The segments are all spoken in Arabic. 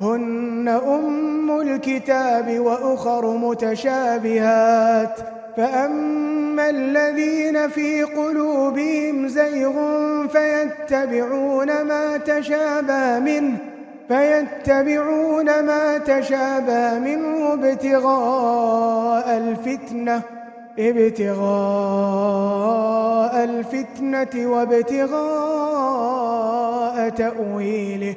هن أم الكتاب وأخر متشابهات فأما الذين في قلوبهم زيغ فيتبعون ما تشابه منه فيتبعون ما تشابه منه ابتغاء الفتنة ابتغاء الفتنة وابتغاء تأويله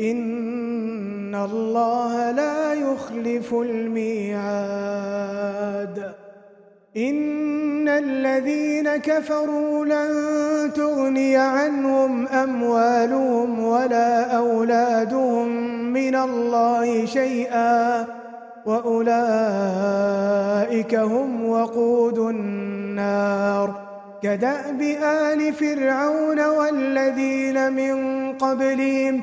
ان الله لا يخلف الميعاد ان الذين كفروا لن تغني عنهم اموالهم ولا اولادهم من الله شيئا واولئك هم وقود النار كدأب آل فرعون والذين من قبلهم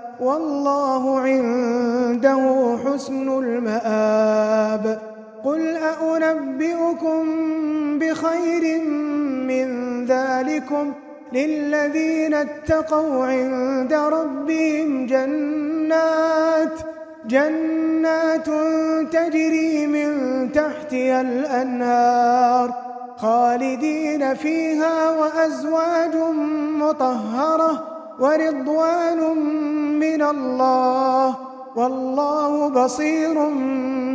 والله عنده حسن المآب. قل أأنبئكم بخير من ذلكم؟ للذين اتقوا عند ربهم جنات جنات تجري من تحتها الأنهار خالدين فيها وأزواج مطهرة. ورضوان من الله والله بصير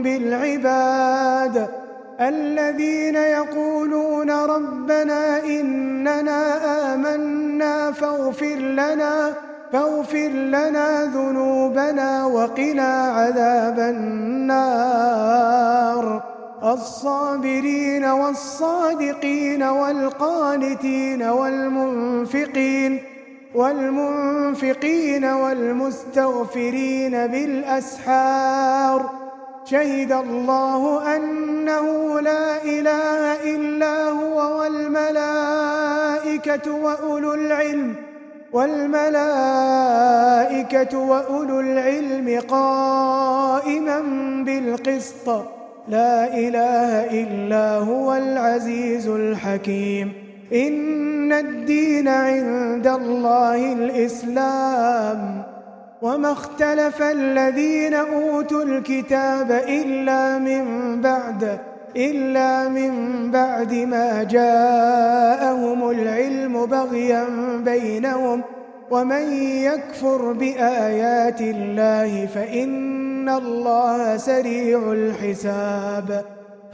بالعباد. الذين يقولون ربنا إننا آمنا فاغفر لنا فاغفر لنا ذنوبنا وقنا عذاب النار. الصابرين والصادقين والقانتين والمنفقين والمنفقين والمستغفرين بالأسحار. شهد الله أنه لا إله إلا هو والملائكة وأولو العلم والملائكة وأولو العلم قائما بالقسط. لا إله إلا هو العزيز الحكيم. إن الدين عند الله الإسلام وما اختلف الذين أوتوا الكتاب إلا من بعد إلا من بعد ما جاءهم العلم بغيا بينهم. ومن يكفر بآيات الله فإن الله سريع الحساب.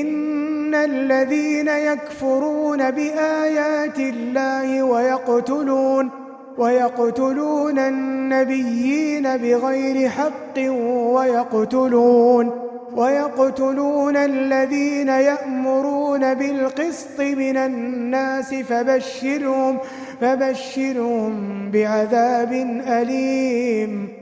إن الذين يكفرون بآيات الله ويقتلون ويقتلون النبيين بغير حق ويقتلون ويقتلون الذين يأمرون بالقسط من الناس فبشرهم فبشرهم بعذاب أليم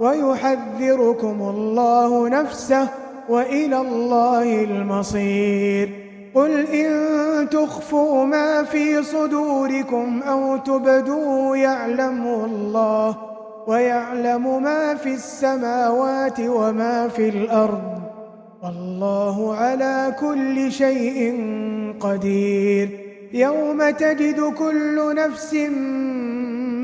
ويحذركم الله نفسه وإلى الله المصير قل إن تخفوا ما في صدوركم أو تبدوا يعلم الله ويعلم ما في السماوات وما في الأرض والله على كل شيء قدير يوم تجد كل نفس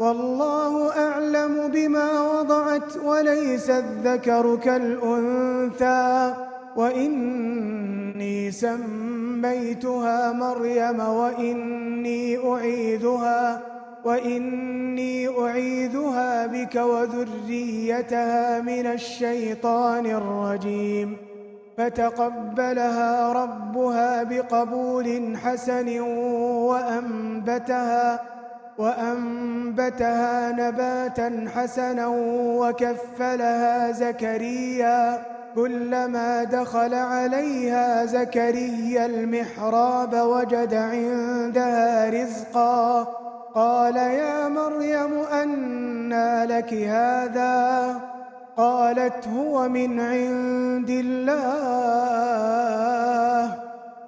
والله أعلم بما وضعت وليس الذكر كالأنثى وإني سميتها مريم وإني أعيدها وإني أعيدها بك وذريتها من الشيطان الرجيم فتقبلها ربها بقبول حسن وأنبتها وأنبتها نباتا حسنا وكفلها زكريا كلما دخل عليها زكريا المحراب وجد عندها رزقا. قال يا مريم أَنَّ لك هذا؟ قالت هو من عند الله.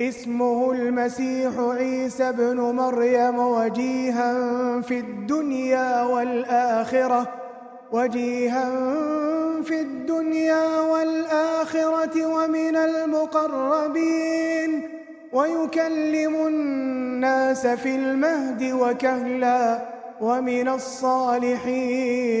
اسمه المسيح عيسى بن مريم وجيها في الدنيا والآخرة وجيها في الدنيا والآخرة ومن المقربين ويكلم الناس في المهد وكهلا ومن الصالحين.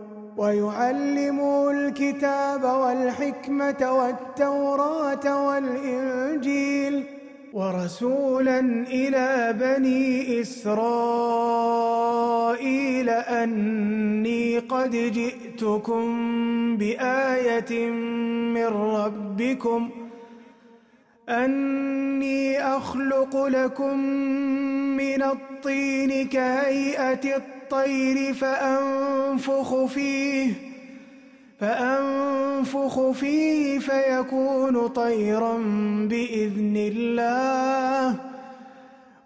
ويعلموا الكتاب والحكمة والتوراة والإنجيل ورسولا إلى بني إسرائيل أني قد جئتكم بآية من ربكم أني أخلق لكم من الطين كهيئة الطين الطير فأنفخ فيه فأنفخ فيه فيكون طيرا بإذن الله.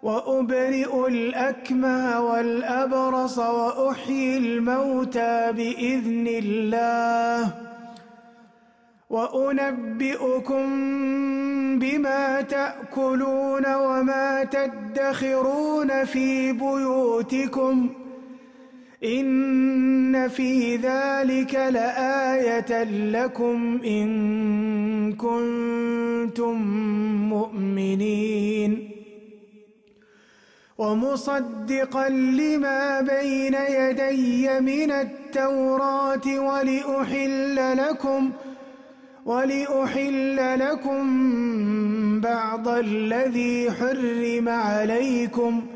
وأبرئ الأكمى والأبرص وأحيي الموتى بإذن الله. وأنبئكم بما تأكلون وما تدخرون في بيوتكم. ان في ذلك لآية لكم ان كنتم مؤمنين ومصدقا لما بين يدي من التوراة ولأحل لكم ولأحل لكم بعض الذي حرم عليكم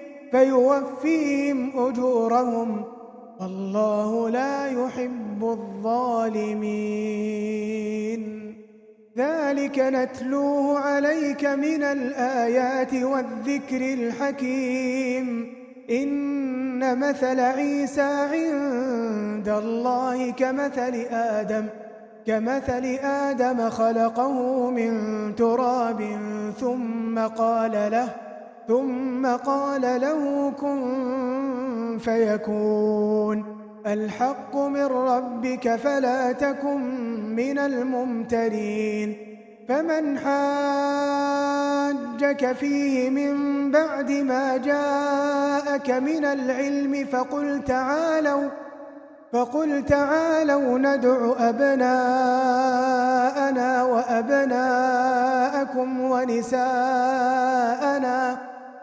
فيوفيهم أجورهم والله لا يحب الظالمين. ذلك نتلوه عليك من الآيات والذكر الحكيم. إن مثل عيسى عند الله كمثل آدم كمثل آدم خلقه من تراب ثم قال له ثم قال له كن فيكون. الحق من ربك فلا تكن من الممترين. فمن حاجك فيه من بعد ما جاءك من العلم فقل تعالوا فقل تعالوا ندع أبناءنا وأبناءكم ونساءنا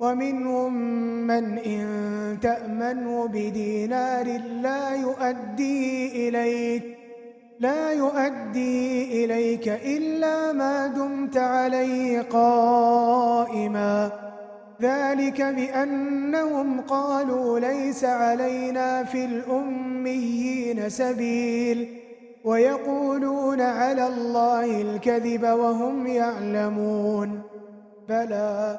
ومنهم من إن تأمنه بدينار لا يؤدي إليك لا يؤدي إليك إلا ما دمت عليه قائما. ذلك بأنهم قالوا ليس علينا في الأميين سبيل ويقولون على الله الكذب وهم يعلمون. بلى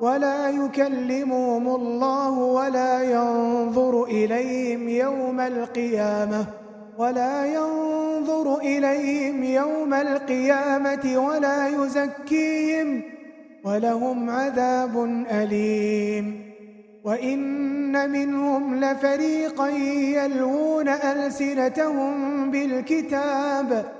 ولا يكلمهم الله ولا ينظر إليهم يوم القيامة ولا ينظر إليهم يوم القيامة ولا يزكيهم ولهم عذاب أليم وإن منهم لفريقا يلوون ألسنتهم بالكتاب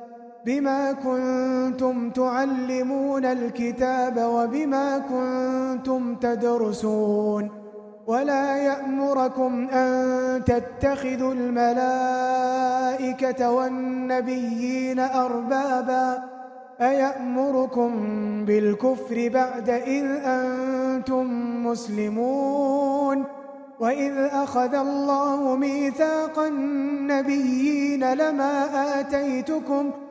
بما كنتم تعلمون الكتاب وبما كنتم تدرسون ولا يأمركم أن تتخذوا الملائكة والنبيين أربابا أيأمركم بالكفر بعد إذ أنتم مسلمون وإذ أخذ الله ميثاق النبيين لما آتيتكم أربابا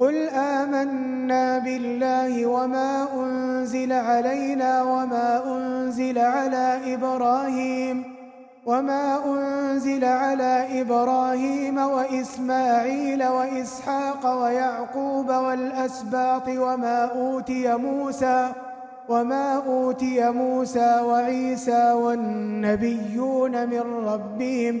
قل آمنا بالله وما أنزل علينا وما أنزل على إبراهيم وما أنزل على إبراهيم وإسماعيل وإسحاق ويعقوب والأسباط وما أوتي موسى وما أوتي موسى وعيسى والنبيون من ربهم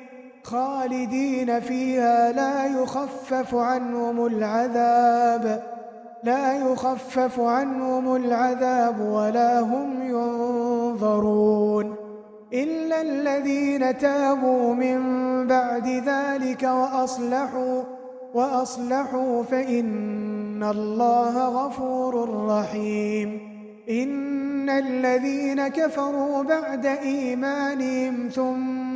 خالدين فيها لا يخفف عنهم العذاب لا يخفف عنهم العذاب ولا هم ينظرون. إلا الذين تابوا من بعد ذلك وأصلحوا وأصلحوا فإن الله غفور رحيم. إن الذين كفروا بعد إيمانهم ثم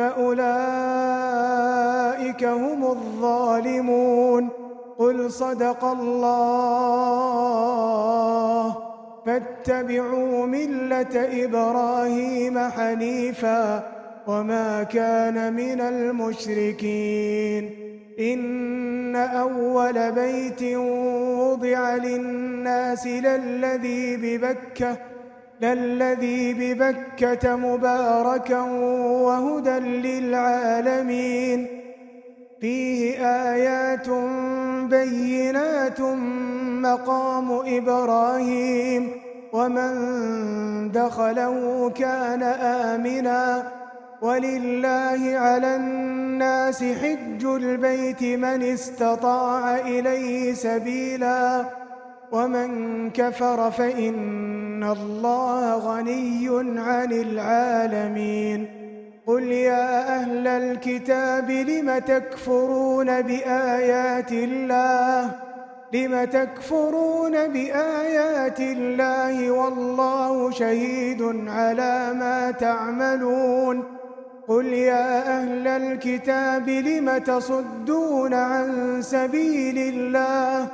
فأولئك هم الظالمون قل صدق الله فاتبعوا ملة إبراهيم حنيفا وما كان من المشركين إن أول بيت وضع للناس للذي ببكه الذي ببكة مباركا وهدى للعالمين. فيه آيات بينات مقام إبراهيم ومن دخله كان آمنا. ولله على الناس حج البيت من استطاع إليه سبيلاً. ومن كفر فإن الله غني عن العالمين. قل يا أهل الكتاب لم تكفرون بآيات الله؟ لم تكفرون بآيات الله؟ والله شهيد على ما تعملون. قل يا أهل الكتاب لم تصدون عن سبيل الله؟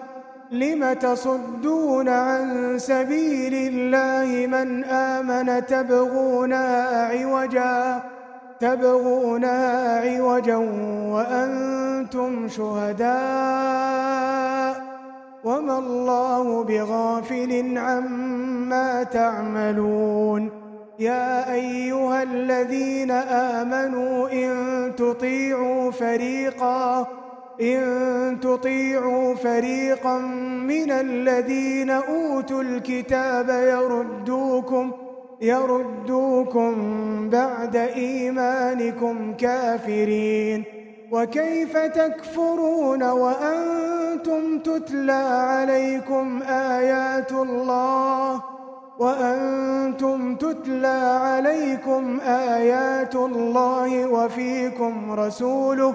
لم تصدون عن سبيل الله من آمن تبغونا عوجا تبغونا عوجا وأنتم شهداء وما الله بغافل عما تعملون يا أيها الذين آمنوا إن تطيعوا فريقاً إن تطيعوا فريقا من الذين أوتوا الكتاب يردوكم يردوكم بعد إيمانكم كافرين. وكيف تكفرون وأنتم تتلى عليكم آيات الله؟ وأنتم تتلى عليكم آيات الله وفيكم رسوله.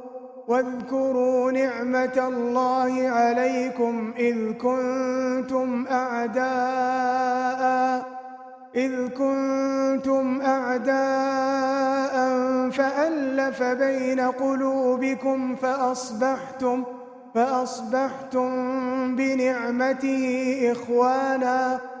واذكروا نعمة الله عليكم إذ كنتم أعداء إذ كنتم أعداء فألف بين قلوبكم فأصبحتم فأصبحتم بنعمته إخواناً.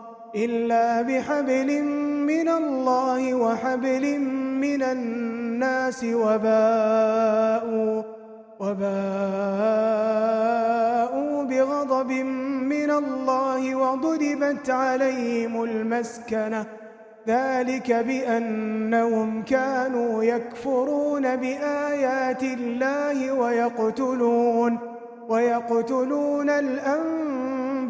إلا بحبل من الله وحبل من الناس وباءوا وباءوا بغضب من الله وضربت عليهم المسكنة. ذلك بأنهم كانوا يكفرون بآيات الله ويقتلون ويقتلون الأنفسين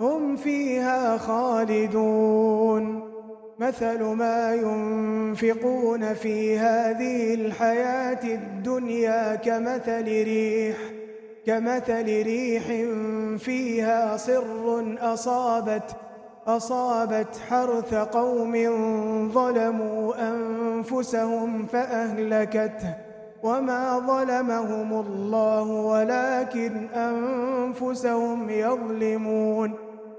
هم فيها خالدون. مثل ما ينفقون في هذه الحياة الدنيا كمثل ريح كمثل ريح فيها صر أصابت أصابت حرث قوم ظلموا أنفسهم فأهلكته. وما ظلمهم الله ولكن أنفسهم يظلمون.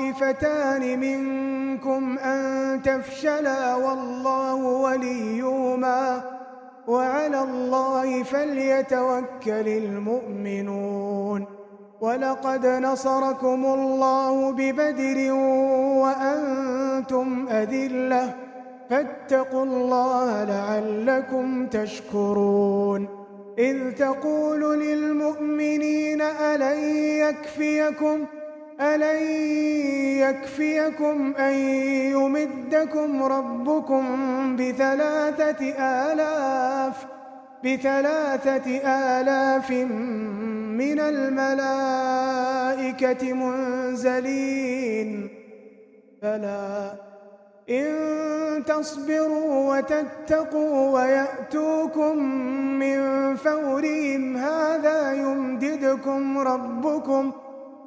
طائفتان منكم أن تفشلا والله وليهما وعلى الله فليتوكل المؤمنون ولقد نصركم الله ببدر وأنتم أذلة فاتقوا الله لعلكم تشكرون إذ تقول للمؤمنين ألن يكفيكم ؟ ألن يكفيكم أن يمدكم ربكم بثلاثة آلاف بثلاثة آلاف من الملائكة منزلين فلا إن تصبروا وتتقوا ويأتوكم من فورهم هذا يمددكم ربكم ربكم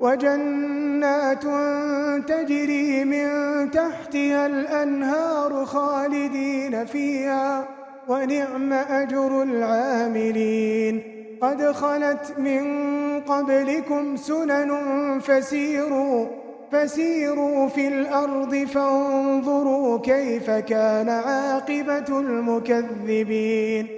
وجنات تجري من تحتها الأنهار خالدين فيها ونعم أجر العاملين. قد خلت من قبلكم سنن فسيروا فسيروا في الأرض فانظروا كيف كان عاقبة المكذبين.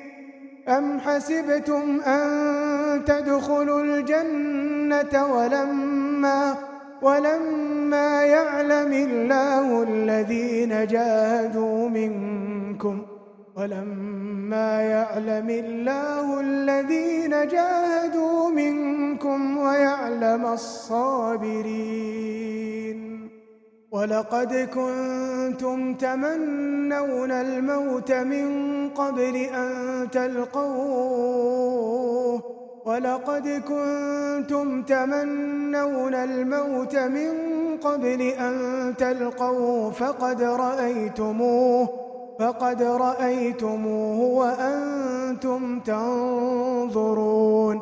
أم حسبتم أن تدخلوا الجنة ولما ولما يعلم الله الذين جاهدوا منكم ولما يعلم الله الذين جاهدوا منكم ويعلم الصابرين وَلَقَدْ كُنْتُمْ تَمَنَّوْنَ الْمَوْتَ مِنْ قَبْلِ أَنْ تَلْقَوْهُ وَلَقَدْ كُنْتُمْ تَمَنَّوْنَ الْمَوْتَ مِنْ قَبْلِ أَنْ تَلْقَوْهُ فَقَدْ رَأَيْتُمُوهُ فَقَدْ رَأَيْتُمُوهُ وَأَنْتُمْ تَنْظُرُونَ.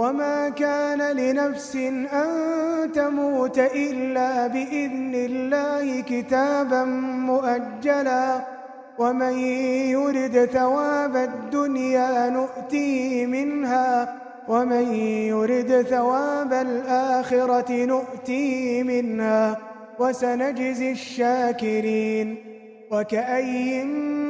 وما كان لنفس أن تموت إلا بإذن الله كتابا مؤجلا ومن يرد ثواب الدنيا نؤتيه منها ومن يرد ثواب الآخرة نؤتيه منها وسنجزي الشاكرين وكأي من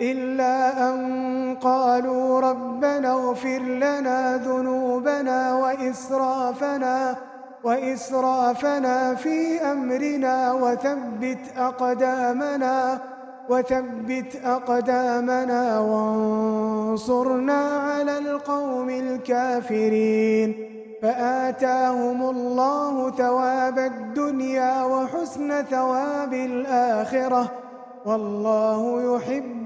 إلا أن قالوا ربنا اغفر لنا ذنوبنا وإسرافنا وإسرافنا في أمرنا وثبت أقدامنا وثبت أقدامنا وانصرنا على القوم الكافرين فآتاهم الله ثواب الدنيا وحسن ثواب الآخرة والله يحب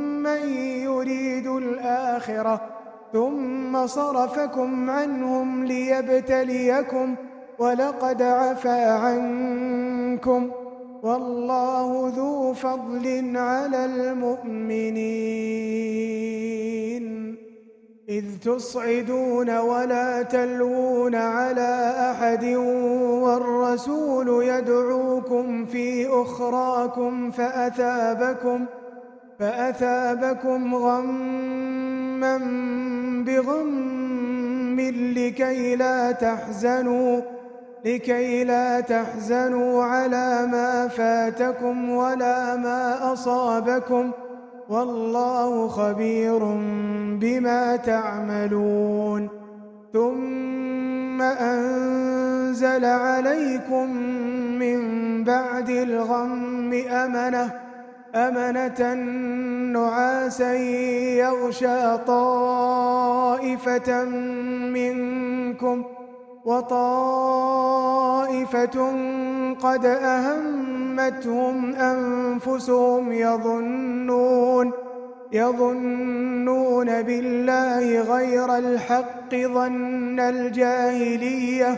من يريد الآخرة ثم صرفكم عنهم ليبتليكم ولقد عفى عنكم والله ذو فضل على المؤمنين إذ تصعدون ولا تلوون على أحد والرسول يدعوكم في أخراكم فأثابكم فأثابكم فأثابكم غما بغم لكي لا تحزنوا لكي لا تحزنوا على ما فاتكم ولا ما أصابكم. والله خبير بما تعملون. ثم أنزل عليكم من بعد الغم أمنة أمنة نعاسا يغشى طائفة منكم وطائفة قد أهمتهم أنفسهم يظنون يظنون بالله غير الحق ظن الجاهليه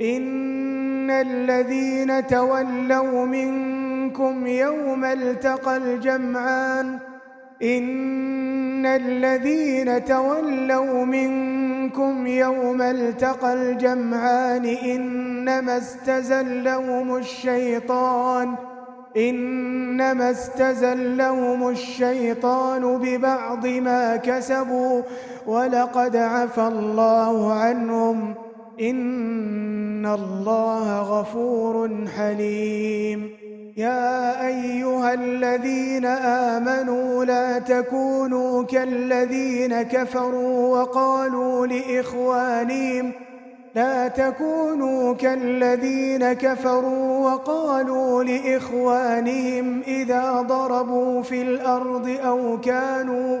إن الذين تولوا منكم يوم التقى الجمعان إن الذين تولوا منكم يوم التقى الجمعان إنما استزلهم الشيطان إنما استزلهم الشيطان ببعض ما كسبوا ولقد عفى الله عنهم إن الله غفور حليم يا أيها الذين آمنوا لا تكونوا كالذين كفروا وقالوا لإخوانهم لا تكونوا كالذين كفروا وقالوا لإخوانهم إذا ضربوا في الأرض أو كانوا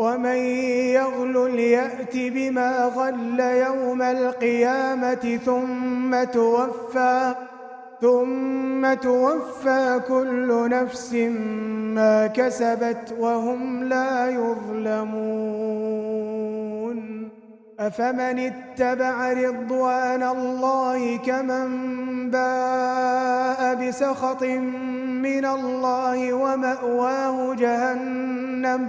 ومن يغل الْيَأْتِ بما غل يوم القيامة ثم توفى ثم توفى كل نفس ما كسبت وهم لا يظلمون. أفمن اتبع رضوان الله كمن باء بسخط من الله ومأواه جهنم؟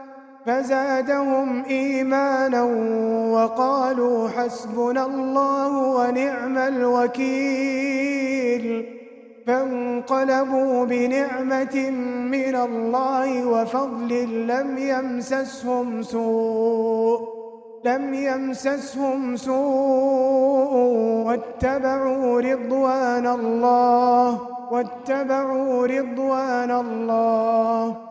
فزادهم إيمانا وقالوا حسبنا الله ونعم الوكيل فانقلبوا بنعمة من الله وفضل لم يمسسهم سوء لم يمسسهم سوء واتبعوا رضوان الله واتبعوا رضوان الله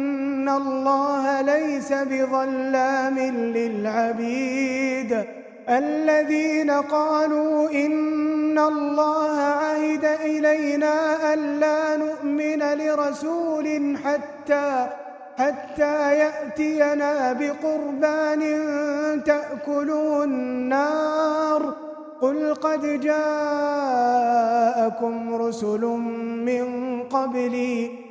إن الله ليس بظلام للعبيد الذين قالوا إن الله عهد إلينا ألا نؤمن لرسول حتى حتى يأتينا بقربان تاكلون النار قل قد جاءكم رسل من قبلي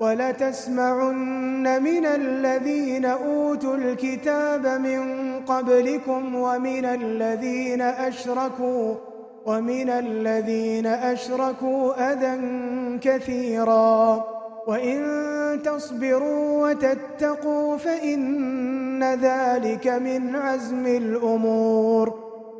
ولتسمعن من الذين أوتوا الكتاب من قبلكم ومن الذين أشركوا ومن الذين أشركوا اذًا كثيرا وإن تصبروا وتتقوا فإن ذلك من عزم الأمور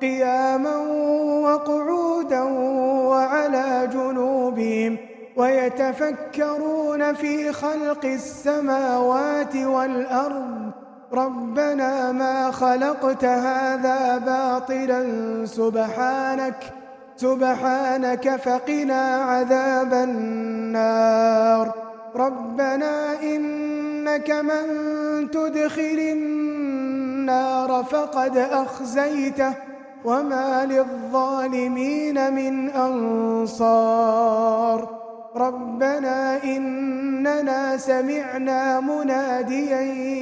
قياما وقعودا وعلى جنوبهم ويتفكرون في خلق السماوات والأرض. ربنا ما خلقت هذا باطلا سبحانك سبحانك فقنا عذاب النار. ربنا إنك من تدخل النار فقد أخزيته. وما للظالمين من أنصار ربنا إننا سمعنا مناديا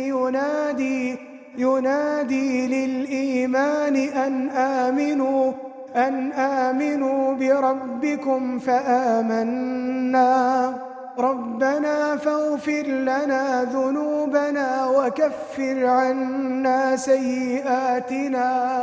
ينادي ينادي للإيمان أن آمنوا أن آمنوا بربكم فآمنا ربنا فاغفر لنا ذنوبنا وكفر عنا سيئاتنا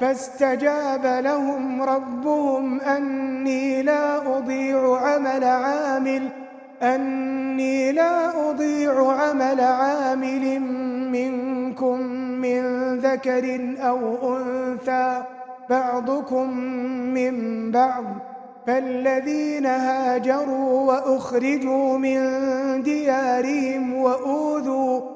فاستجاب لهم ربهم أني لا أضيع عمل عامل أني لا أضيع عمل عامل منكم من ذكر أو أنثى بعضكم من بعض. فالذين هاجروا وأخرجوا من ديارهم وأوذوا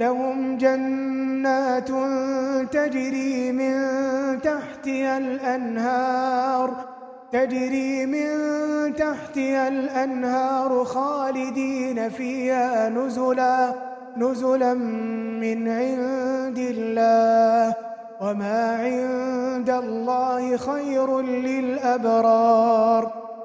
لهم جنات تجري من تحتها الأنهار تجري من تحتها الأنهار خالدين فيها نزلا نزلا من عند الله وما عند الله خير للأبرار.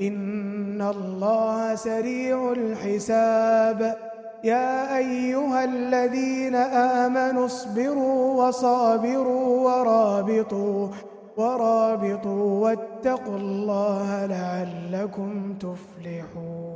إن الله سريع الحساب يا أيها الذين آمنوا اصبروا وصابروا ورابطوا ورابطوا واتقوا الله لعلكم تفلحون